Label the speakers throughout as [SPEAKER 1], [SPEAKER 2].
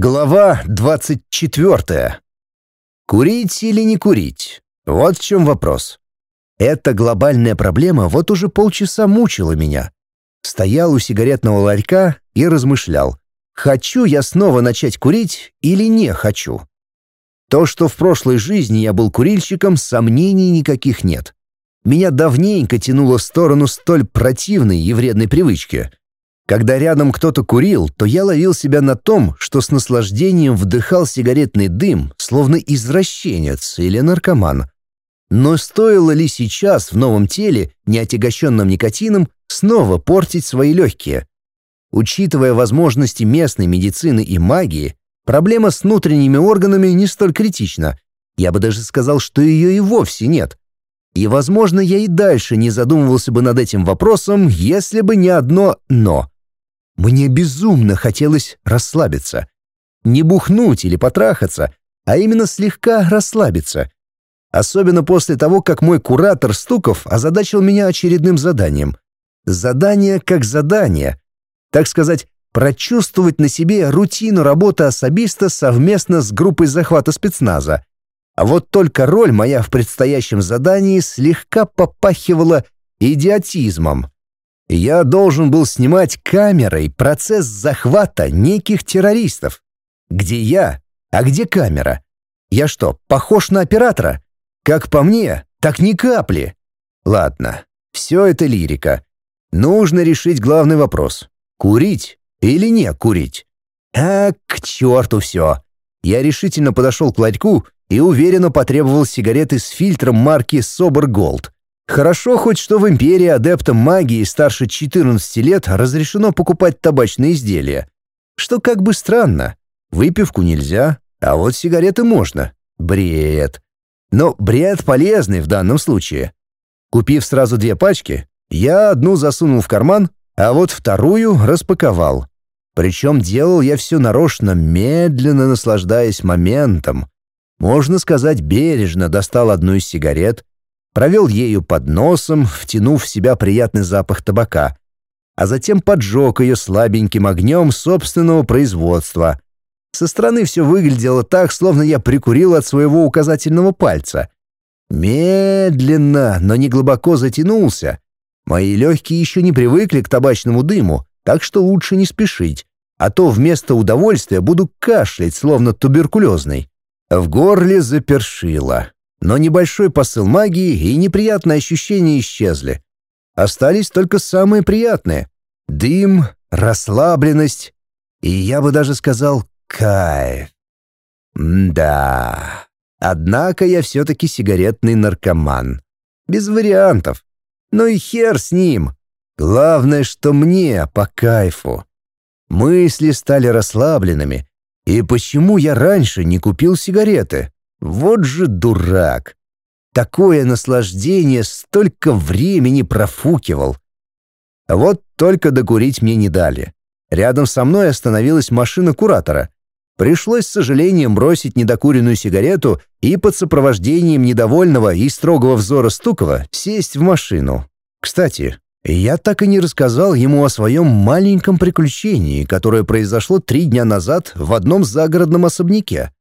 [SPEAKER 1] Глава 24. Курить или не курить? Вот в чем вопрос. Эта глобальная проблема вот уже полчаса мучила меня. Стоял у сигаретного ларька и размышлял, хочу я снова начать курить или не хочу. То, что в прошлой жизни я был курильщиком, сомнений никаких нет. Меня давненько тянуло в сторону столь противной и вредной привычки — когда рядом кто-то курил, то я ловил себя на том, что с наслаждением вдыхал сигаретный дым, словно извращенец или наркоман. Но стоило ли сейчас в новом теле, не отягощенном никотином, снова портить свои легкие? Учитывая возможности местной медицины и магии, проблема с внутренними органами не столь критична. Я бы даже сказал, что ее и вовсе нет. И, возможно, я и дальше не задумывался бы над этим вопросом, если бы не одно «но». Мне безумно хотелось расслабиться. Не бухнуть или потрахаться, а именно слегка расслабиться. Особенно после того, как мой куратор Стуков озадачил меня очередным заданием. Задание как задание. Так сказать, прочувствовать на себе рутину работы особиста совместно с группой захвата спецназа. А вот только роль моя в предстоящем задании слегка попахивала идиотизмом. Я должен был снимать камерой процесс захвата неких террористов. Где я, а где камера? Я что, похож на оператора? Как по мне, так ни капли. Ладно, все это лирика. Нужно решить главный вопрос. Курить или не курить? А, к черту все. Я решительно подошел к ларьку и уверенно потребовал сигареты с фильтром марки Sober Gold. Хорошо хоть, что в империи адептам магии старше 14 лет разрешено покупать табачные изделия. Что как бы странно. Выпивку нельзя, а вот сигареты можно. Бред. Но бред полезный в данном случае. Купив сразу две пачки, я одну засунул в карман, а вот вторую распаковал. Причем делал я все нарочно, медленно наслаждаясь моментом. Можно сказать, бережно достал одну из сигарет, провел ею под носом, втянув в себя приятный запах табака, а затем поджег ее слабеньким огнем собственного производства. Со стороны все выглядело так, словно я прикурил от своего указательного пальца. Медленно, но не глубоко затянулся. Мои легкие еще не привыкли к табачному дыму, так что лучше не спешить, а то вместо удовольствия буду кашлять, словно туберкулезный. В горле запершило. Но небольшой посыл магии и неприятные ощущения исчезли. Остались только самые приятные. Дым, расслабленность и, я бы даже сказал, кайф. да. Однако я все-таки сигаретный наркоман. Без вариантов. Ну и хер с ним. Главное, что мне по кайфу. Мысли стали расслабленными. И почему я раньше не купил сигареты? Вот же дурак! Такое наслаждение столько времени профукивал. Вот только докурить мне не дали. Рядом со мной остановилась машина куратора. Пришлось с сожалением бросить недокуренную сигарету и под сопровождением недовольного и строгого взора Стукова сесть в машину. Кстати, я так и не рассказал ему о своем маленьком приключении, которое произошло три дня назад в одном загородном особняке.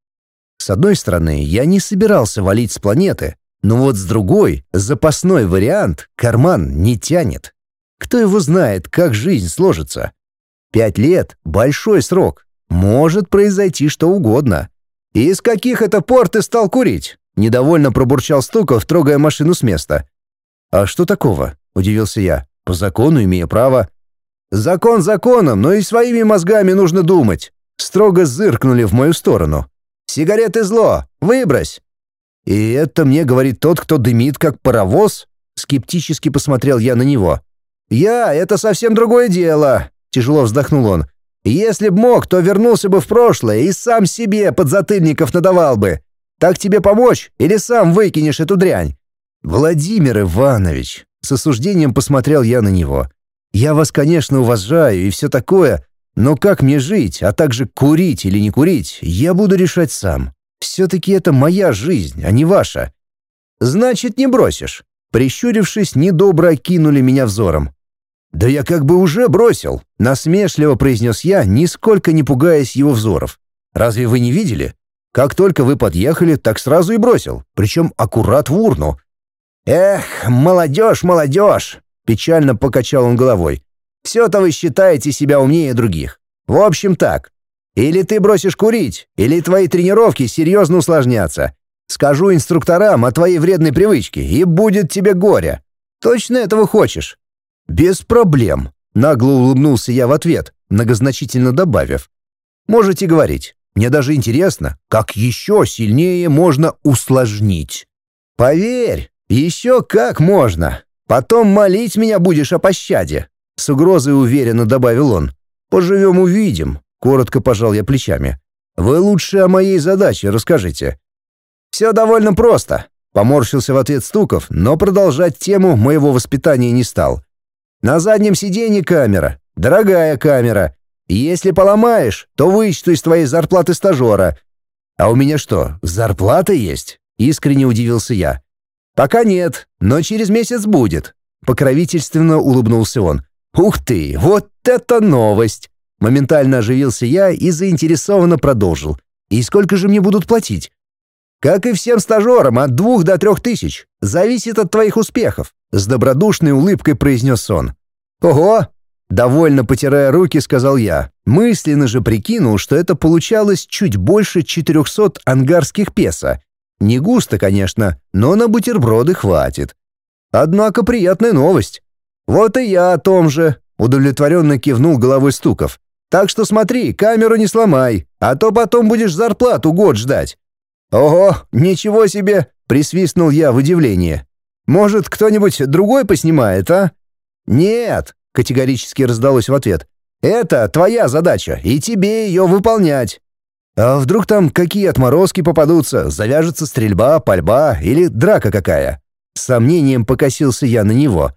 [SPEAKER 1] С одной стороны, я не собирался валить с планеты, но вот с другой, запасной вариант карман не тянет. Кто его знает, как жизнь сложится? Пять лет — большой срок. Может произойти что угодно. Из каких это пор ты стал курить? Недовольно пробурчал Стуков, трогая машину с места. «А что такого?» — удивился я. «По закону имею право». «Закон законом, но и своими мозгами нужно думать». Строго зыркнули в мою сторону. Сигареты зло! Выбрось!» «И это мне говорит тот, кто дымит, как паровоз?» Скептически посмотрел я на него. «Я — это совсем другое дело!» Тяжело вздохнул он. «Если б мог, то вернулся бы в прошлое и сам себе подзатыльников надавал бы. Так тебе помочь или сам выкинешь эту дрянь?» «Владимир Иванович!» С осуждением посмотрел я на него. «Я вас, конечно, уважаю и все такое, но как мне жить, а также курить или не курить, я буду решать сам. Все-таки это моя жизнь, а не ваша. Значит, не бросишь. Прищурившись, недобро окинули меня взором. «Да я как бы уже бросил», — насмешливо произнес я, нисколько не пугаясь его взоров. Разве вы не видели? Как только вы подъехали, так сразу и бросил, причем аккурат в урну. Эх, молодежь, молодежь! Печально покачал он головой. Все-то вы считаете себя умнее других. В общем так. Или ты бросишь курить, или твои тренировки серьезно усложнятся. Скажу инструкторам о твоей вредной привычке, и будет тебе горе. Точно этого хочешь? Без проблем. Нагло улыбнулся я в ответ, многозначительно добавив. Можете говорить. Мне даже интересно, как еще сильнее можно усложнить. Поверь, еще как можно. Потом молить меня будешь о пощаде. С угрозой уверенно добавил он. Поживем увидим. Коротко пожал я плечами. Вы лучше о моей задаче расскажите. Все довольно просто. Поморщился в ответ Стуков, но продолжать тему моего воспитания не стал. На заднем сиденье камера. Дорогая камера. Если поломаешь, то вычту из твоей зарплаты стажера. А у меня что, зарплата есть? Искренне удивился я. Пока нет, но через месяц будет. Покровительственно улыбнулся он. Ух ты, вот это новость! Моментально оживился я и заинтересованно продолжил. И сколько же мне будут платить? Как и всем стажерам, от двух до трех тысяч. Зависит от твоих успехов. С добродушной улыбкой произнес он. Ого, Довольно потирая руки, сказал я. Мысленно же прикинул, что это получалось чуть больше 400 ангарских песо. Не густо, конечно, но на бутерброды хватит. Однако приятная новость. Вот и я о том же, удовлетворенно кивнул головой Стуков. Так что смотри, камеру не сломай, а то потом будешь зарплату год ждать. Ого, ничего себе, присвистнул я в удивлении. Может, кто-нибудь другой поснимает, а? Нет, категорически раздалось в ответ. «Это твоя задача, и тебе ее выполнять». «А вдруг там какие отморозки попадутся, завяжется стрельба, пальба или драка какая?» С сомнением покосился я на него.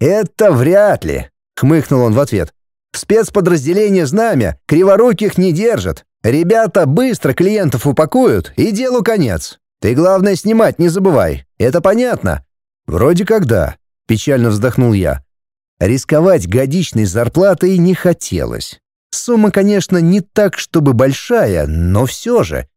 [SPEAKER 1] «Это вряд ли», — хмыкнул он в ответ. «В спецподразделение «Знамя» криворуких не держат. Ребята быстро клиентов упакуют, и делу конец. Ты, главное, снимать не забывай. Это понятно?» «Вроде как да», — печально вздохнул я. Рисковать годичной зарплатой не хотелось. Сумма, конечно, не так, чтобы большая, но все же.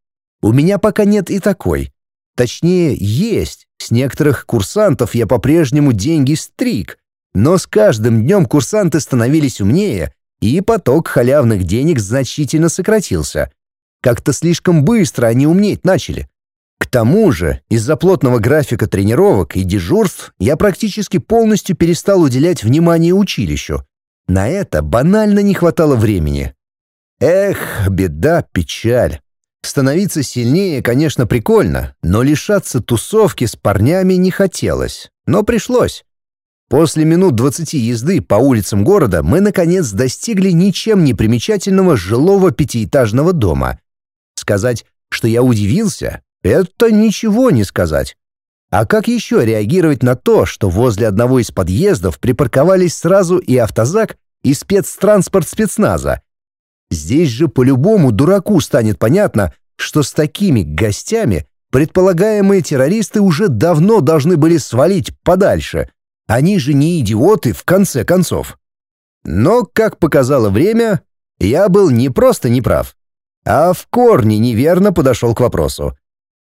[SPEAKER 1] У меня пока нет и такой. Точнее, есть. С некоторых курсантов я по-прежнему деньги стриг. Но с каждым днем курсанты становились умнее, и поток халявных денег значительно сократился. Как-то слишком быстро они умнеть начали. К тому же, из-за плотного графика тренировок и дежурств я практически полностью перестал уделять внимание училищу. На это банально не хватало времени. Эх, беда, печаль. Становиться сильнее, конечно, прикольно, но лишаться тусовки с парнями не хотелось. Но пришлось. После минут двадцати езды по улицам города мы, наконец, достигли ничем не примечательного жилого пятиэтажного дома. Сказать, что я удивился, это ничего не сказать. А как еще реагировать на то, что возле одного из подъездов припарковались сразу и автозак, и спецтранспорт спецназа? Здесь же по-любому дураку станет понятно, что с такими гостями предполагаемые террористы уже давно должны были свалить подальше. Они же не идиоты в конце концов. Но, как показало время, я был не просто неправ, а в корне неверно подошел к вопросу.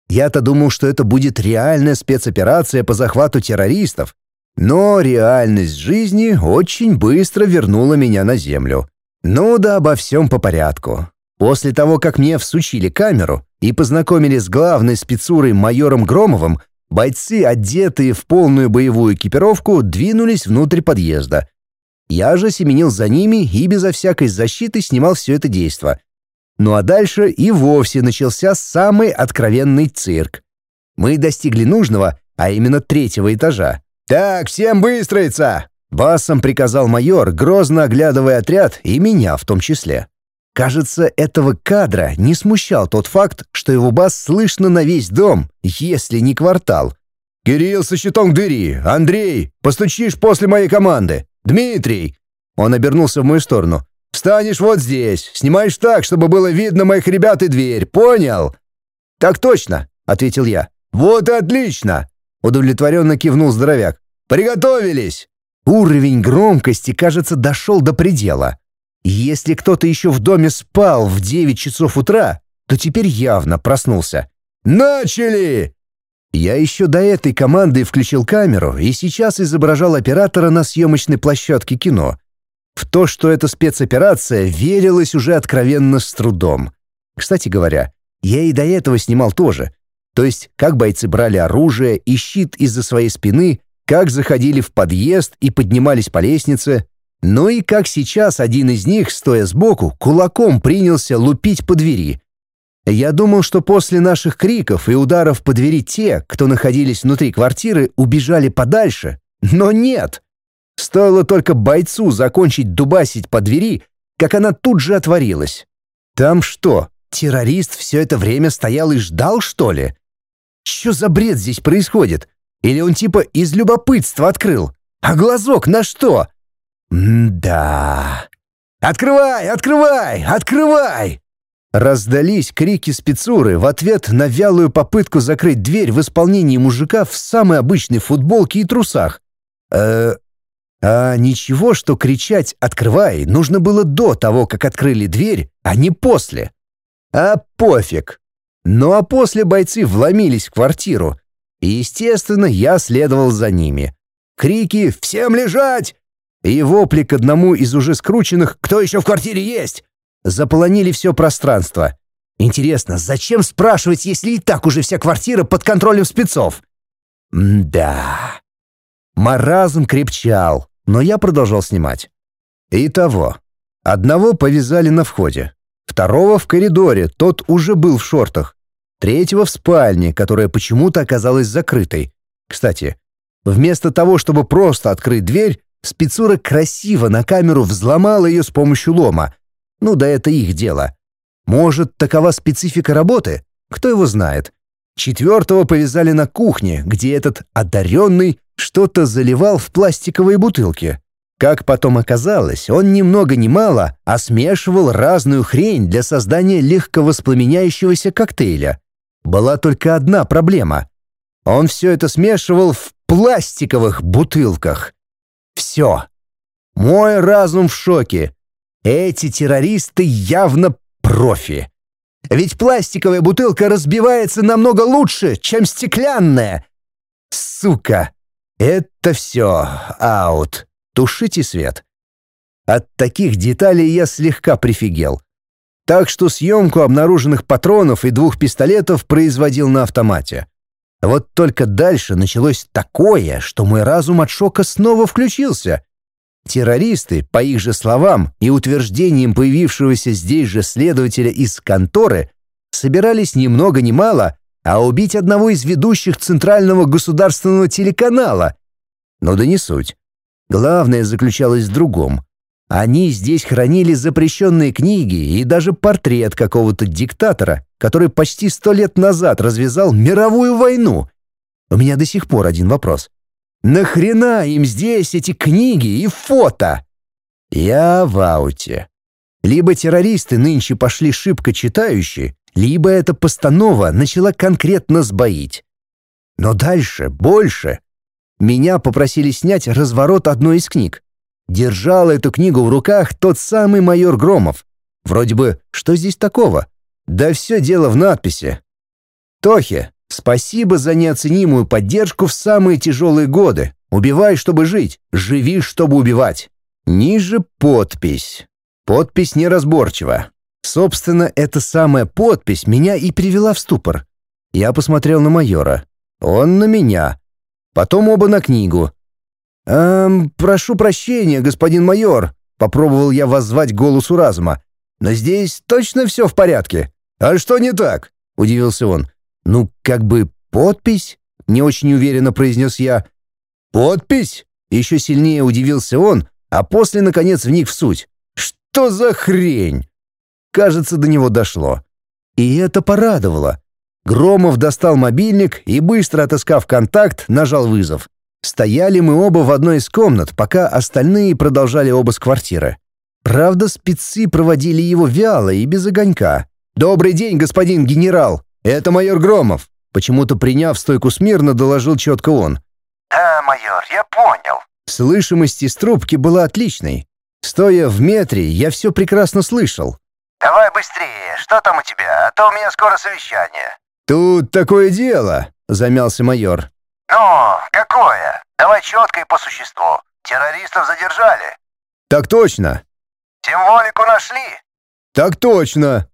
[SPEAKER 1] Я-то думал, что это будет реальная спецоперация по захвату террористов, но реальность жизни очень быстро вернула меня на землю. Ну да обо всем по порядку. После того, как мне всучили камеру и познакомили с главной спецурой майором Громовым, бойцы, одетые в полную боевую экипировку, двинулись внутрь подъезда. Я же семенил за ними и безо всякой защиты снимал все это действо — ну а дальше и вовсе начался самый откровенный цирк. Мы достигли нужного, а именно третьего этажа. «Так, всем выстроиться!» Басом приказал майор, грозно оглядывая отряд и меня в том числе. Кажется, этого кадра не смущал тот факт, что его бас слышно на весь дом, если не квартал. «Кирилл со щитом к двери! Андрей, постучишь после моей команды! Дмитрий!» Он обернулся в мою сторону. Встанешь вот здесь, снимаешь так, чтобы было видно моих ребят и дверь, понял?» «Так точно», — ответил я. «Вот и отлично!» — удовлетворенно кивнул здоровяк. «Приготовились!» Уровень громкости, кажется, дошел до предела. Если кто-то еще в доме спал в 9 часов утра, то теперь явно проснулся. «Начали!» Я еще до этой команды включил камеру и сейчас изображал оператора на съемочной площадке кино. В то, что это спецоперация, верилось уже откровенно с трудом. Кстати говоря, я и до этого снимал тоже. То есть, как бойцы брали оружие и щит из-за своей спины, как заходили в подъезд и поднимались по лестнице, ну и как сейчас один из них, стоя сбоку, кулаком принялся лупить по двери. Я думал, что после наших криков и ударов по двери те, кто находились внутри квартиры, убежали подальше, но нет. Стоило только бойцу закончить дубасить по двери, как она тут же отворилась. Там что, террорист все это время стоял и ждал, что ли? Что за бред здесь происходит? Или он типа из любопытства открыл? А глазок на что? М-да. «Открывай, открывай, открывай!» Раздались крики спецуры в ответ на вялую попытку закрыть дверь в исполнении мужика в самой обычной футболке и трусах. Э, а ничего, что кричать «открывай» нужно было до того, как открыли дверь, а не после. А пофиг. Ну а после бойцы вломились в квартиру. И, естественно, я следовал за ними. Крики «Всем лежать!» И вопли к одному из уже скрученных «Кто еще в квартире есть?» заполонили все пространство. Интересно, зачем спрашивать, если и так уже вся квартира под контролем спецов? да. Маразм крепчал, но я продолжал снимать. Итого, одного повязали на входе, второго в коридоре, тот уже был в шортах, третьего в спальне, которая почему-то оказалась закрытой. Кстати, вместо того, чтобы просто открыть дверь, спецура красиво на камеру взломала ее с помощью лома, ну да это их дело. Может, такова специфика работы? Кто его знает. Четвертого повязали на кухне, где этот одаренный что-то заливал в пластиковые бутылки. Как потом оказалось, он ни много ни мало, смешивал разную хрень для создания легковоспламеняющегося коктейля. Была только одна проблема. Он все это смешивал в пластиковых бутылках. Все. Мой разум в шоке. Эти террористы явно профи. Ведь пластиковая бутылка разбивается намного лучше, чем стеклянная. Сука! Это все аут. Тушите свет. От таких деталей я слегка прифигел. Так что съемку обнаруженных патронов и двух пистолетов производил на автомате. Вот только дальше началось такое, что мой разум от шока снова включился. Террористы, по их же словам и утверждениям появившегося здесь же следователя из конторы, собирались ни много ни мало, а убить одного из ведущих центрального государственного телеканала. Но да не суть. Главное заключалось в другом. Они здесь хранили запрещенные книги и даже портрет какого-то диктатора, который почти сто лет назад развязал мировую войну. У меня до сих пор один вопрос. Нахрена им здесь эти книги и фото? Я в ауте. Либо террористы нынче пошли шибко читающие, либо эта постанова начала конкретно сбоить. Но дальше, больше. Меня попросили снять разворот одной из книг. Держал эту книгу в руках тот самый майор Громов. Вроде бы, что здесь такого? Да все дело в надписи. Тохе, Спасибо за неоценимую поддержку в самые тяжелые годы. Убивай, чтобы жить, живи, чтобы убивать. Ниже подпись. Подпись неразборчива. Собственно, эта самая подпись меня и привела в ступор. Я посмотрел на майора. Он на меня. Потом оба на книгу. «Эм, прошу прощения, господин майор», — попробовал я воззвать голосу разума. «Но здесь точно все в порядке». «А что не так?» — удивился он. «Ну, как бы подпись?» — не очень уверенно произнес я. «Подпись?» — еще сильнее удивился он, а после, наконец, вник в суть. «Что за хрень?» Кажется, до него дошло. И это порадовало. Громов достал мобильник и, быстро отыскав контакт, нажал вызов. Стояли мы оба в одной из комнат, пока остальные продолжали обыск квартиры. Правда, спецы проводили его вяло и без огонька. «Добрый день, господин генерал!» «Это майор Громов», — почему-то приняв стойку смирно, доложил четко он.
[SPEAKER 2] «Да, майор, я понял».
[SPEAKER 1] Слышимость из трубки была отличной. Стоя в метре, я все прекрасно слышал.
[SPEAKER 2] давай быстрее, что там у тебя, а то у меня скоро совещание».
[SPEAKER 1] «Тут такое дело», — замялся майор.
[SPEAKER 2] «Ну, какое? Давай четко и по существу. Террористов задержали».
[SPEAKER 1] «Так точно».
[SPEAKER 2] «Символику нашли?»
[SPEAKER 1] «Так точно».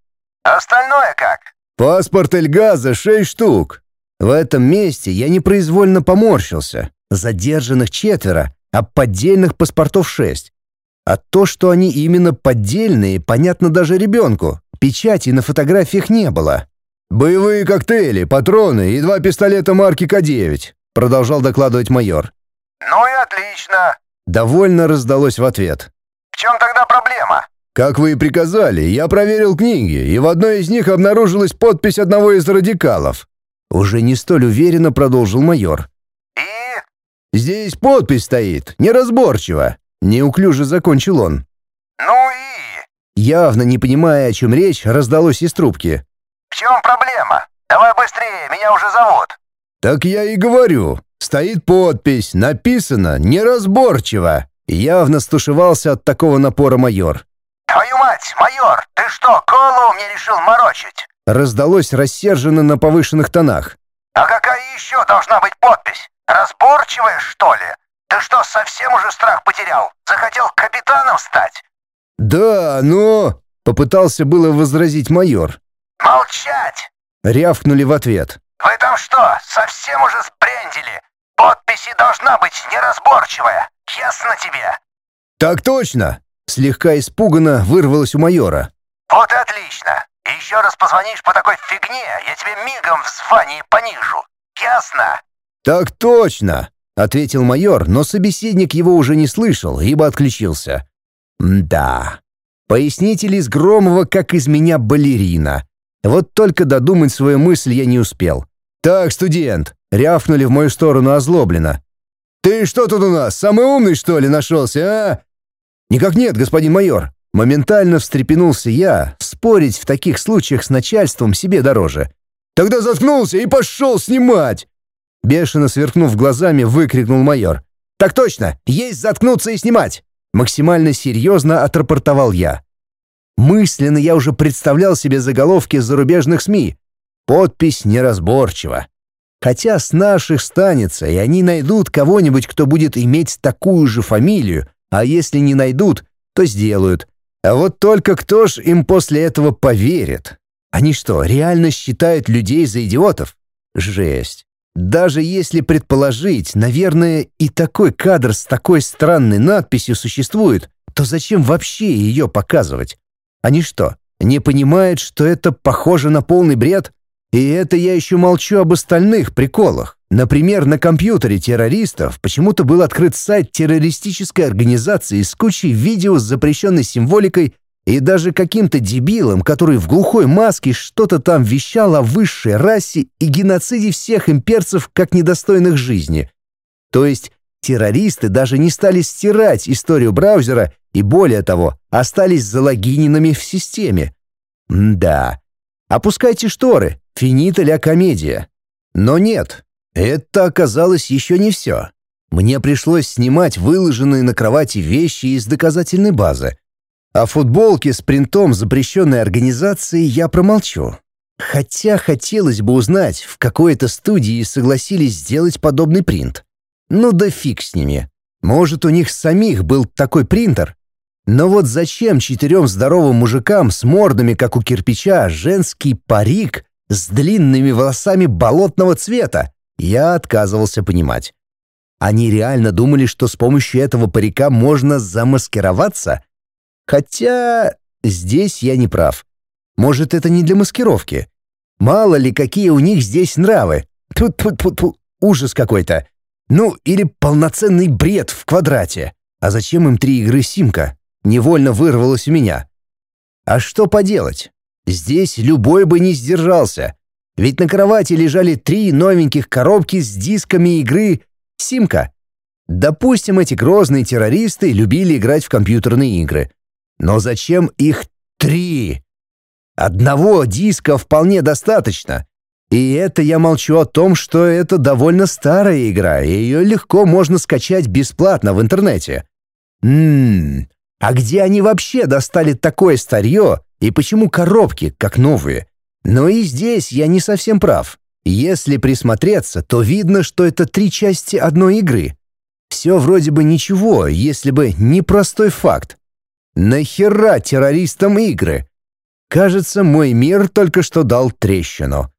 [SPEAKER 2] «Остальное как?»
[SPEAKER 1] «Паспорт Эльгаза шесть штук». В этом месте я непроизвольно поморщился. Задержанных четверо, а поддельных паспортов шесть. А то, что они именно поддельные, понятно даже ребенку. Печати на фотографиях не было. «Боевые коктейли, патроны и два пистолета марки К-9», продолжал докладывать майор.
[SPEAKER 2] «Ну и отлично!»
[SPEAKER 1] Довольно раздалось в ответ.
[SPEAKER 2] «В чем тогда проблема?»
[SPEAKER 1] «Как вы и приказали, я проверил книги, и в одной из них обнаружилась подпись одного из радикалов». Уже не столь уверенно продолжил майор.
[SPEAKER 2] «И?»
[SPEAKER 1] «Здесь подпись стоит, неразборчиво», — неуклюже закончил он.
[SPEAKER 2] «Ну и?»
[SPEAKER 1] Явно не понимая, о чем речь, раздалось из трубки.
[SPEAKER 2] «В чем проблема? Давай быстрее, меня уже зовут».
[SPEAKER 1] «Так я и говорю. Стоит подпись, написано неразборчиво». Явно стушевался от такого напора майор.
[SPEAKER 2] «Твою мать, майор, ты что, колу мне решил морочить?»
[SPEAKER 1] Раздалось рассерженно на повышенных тонах.
[SPEAKER 2] «А какая еще должна быть подпись? Разборчивая, что ли? Ты что, совсем уже страх потерял? Захотел капитаном стать?»
[SPEAKER 1] «Да, но...» — попытался было возразить майор.
[SPEAKER 2] «Молчать!»
[SPEAKER 1] — рявкнули в ответ.
[SPEAKER 2] «Вы там что, совсем уже сбрендили? Подписи должна быть неразборчивая, ясно тебе?»
[SPEAKER 1] «Так точно!» — слегка испуганно вырвалось у майора.
[SPEAKER 2] «Вот и отлично. Еще раз позвонишь по такой фигне, я тебе мигом в звании понижу. Ясно?»
[SPEAKER 1] «Так точно!» — ответил майор, но собеседник его уже не слышал, ибо отключился. «Да. Пояснитель из Громова, как из меня балерина. Вот только додумать свою мысль я не успел. «Так, студент!» — рявкнули в мою сторону озлобленно. «Ты что тут у нас, самый умный, что ли, нашелся, а?» «Никак нет, господин майор». Моментально встрепенулся я, спорить в таких случаях с начальством себе дороже. «Тогда заткнулся и пошел снимать!» Бешено сверкнув глазами, выкрикнул майор. «Так точно! Есть заткнуться и снимать!» Максимально серьезно отрапортовал я. Мысленно я уже представлял себе заголовки зарубежных СМИ. Подпись неразборчива. Хотя с наших станется, и они найдут кого-нибудь, кто будет иметь такую же фамилию, а если не найдут, то сделают. А вот только кто ж им после этого поверит? Они что, реально считают людей за идиотов? Жесть. Даже если предположить, наверное, и такой кадр с такой странной надписью существует, то зачем вообще ее показывать? Они что, не понимают, что это похоже на полный бред? И это я еще молчу об остальных приколах. Например, на компьютере террористов почему-то был открыт сайт террористической организации с кучей видео с запрещенной символикой и даже каким-то дебилом, который в глухой маске что-то там вещал о высшей расе и геноциде всех имперцев как недостойных жизни. То есть террористы даже не стали стирать историю браузера и, более того, остались залогиненными в системе. М да. Опускайте шторы, финита ля комедия. Но нет, это оказалось еще не все. Мне пришлось снимать выложенные на кровати вещи из доказательной базы. О футболке с принтом запрещенной организации я промолчу. Хотя хотелось бы узнать, в какой-то студии согласились сделать подобный принт. Ну да фиг с ними. Может, у них самих был такой принтер? Но вот зачем четырем здоровым мужикам с мордами, как у кирпича, женский парик с длинными волосами болотного цвета? Я отказывался понимать. Они реально думали, что с помощью этого парика можно замаскироваться? Хотя здесь я не прав. Может, это не для маскировки? Мало ли, какие у них здесь нравы. Тут-тут-тут, ужас какой-то. Ну, или полноценный бред в квадрате. А зачем им три игры Симка? Невольно вырвалось у меня. А что поделать? Здесь любой бы не сдержался. Ведь на кровати лежали три новеньких коробки с дисками игры «Симка». Допустим, эти грозные террористы любили играть в компьютерные игры. Но зачем их три? Одного диска вполне достаточно. И это я молчу о том, что это довольно старая игра, и ее легко можно скачать бесплатно в интернете. Ммм, а где они вообще достали такое старье, И почему коробки, как новые? Но и здесь я не совсем прав. Если присмотреться, то видно, что это три части одной игры. Все вроде бы ничего, если бы не простой факт. Нахера террористам игры? Кажется, мой мир только что дал трещину.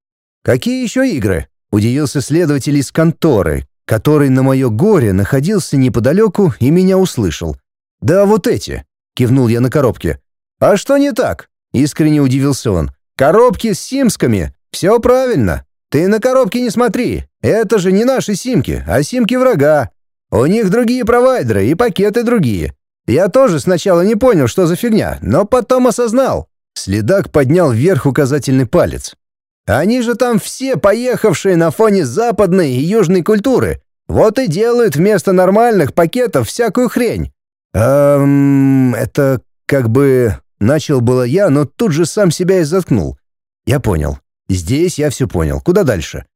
[SPEAKER 1] Какие еще игры? Удивился следователь из конторы, который на мое горе находился неподалеку и меня услышал. «Да вот эти», — кивнул я на коробки. «А что не так?» — искренне удивился он. «Коробки с симсками. Все правильно. Ты на коробки не смотри. Это же не наши симки, а симки врага. У них другие провайдеры и пакеты другие. Я тоже сначала не понял, что за фигня, но потом осознал». Следак поднял вверх указательный палец. Они же там все поехавшие на фоне западной и южной культуры. Вот и делают вместо нормальных пакетов всякую хрень. Эм, это как бы... Начал было я, но тут же сам себя и заткнул. Я понял. Здесь я все понял. Куда дальше?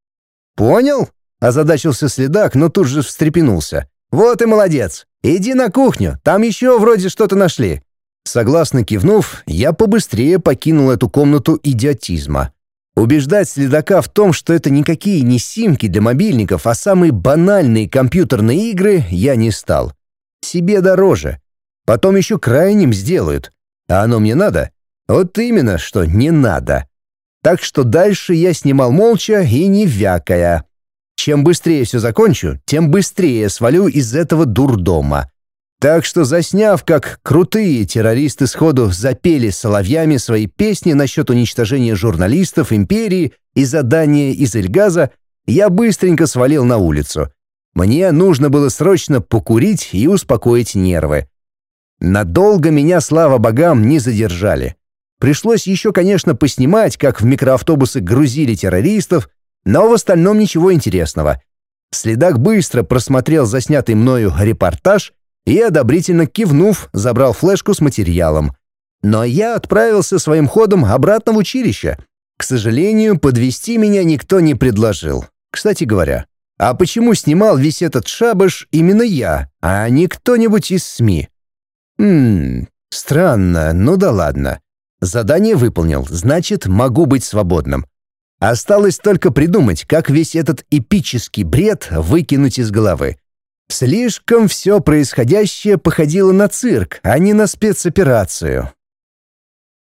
[SPEAKER 1] Понял? Озадачился следак, но тут же встрепенулся. Вот и молодец. Иди на кухню, там еще вроде что-то нашли. Согласно кивнув, я побыстрее покинул эту комнату идиотизма. Убеждать следака в том, что это никакие не симки для мобильников, а самые банальные компьютерные игры, я не стал. Себе дороже. Потом еще крайним сделают. А оно мне надо? Вот именно, что не надо. Так что дальше я снимал молча и не вякая. Чем быстрее все закончу, тем быстрее свалю из этого дурдома. Так что, засняв, как крутые террористы сходу запели соловьями свои песни насчет уничтожения журналистов империи и задания из Эльгаза, я быстренько свалил на улицу. Мне нужно было срочно покурить и успокоить нервы. Надолго меня, слава богам, не задержали. Пришлось еще, конечно, поснимать, как в микроавтобусы грузили террористов, но в остальном ничего интересного. Следак быстро просмотрел заснятый мною репортаж — и, одобрительно кивнув, забрал флешку с материалом. Но я отправился своим ходом обратно в училище. К сожалению, подвести меня никто не предложил. Кстати говоря, а почему снимал весь этот шабаш именно я, а не кто-нибудь из СМИ? Хм, странно, ну да ладно. Задание выполнил, значит, могу быть свободным. Осталось только придумать, как весь этот эпический бред выкинуть из головы. Слишком все происходящее походило на цирк, а не на спецоперацию.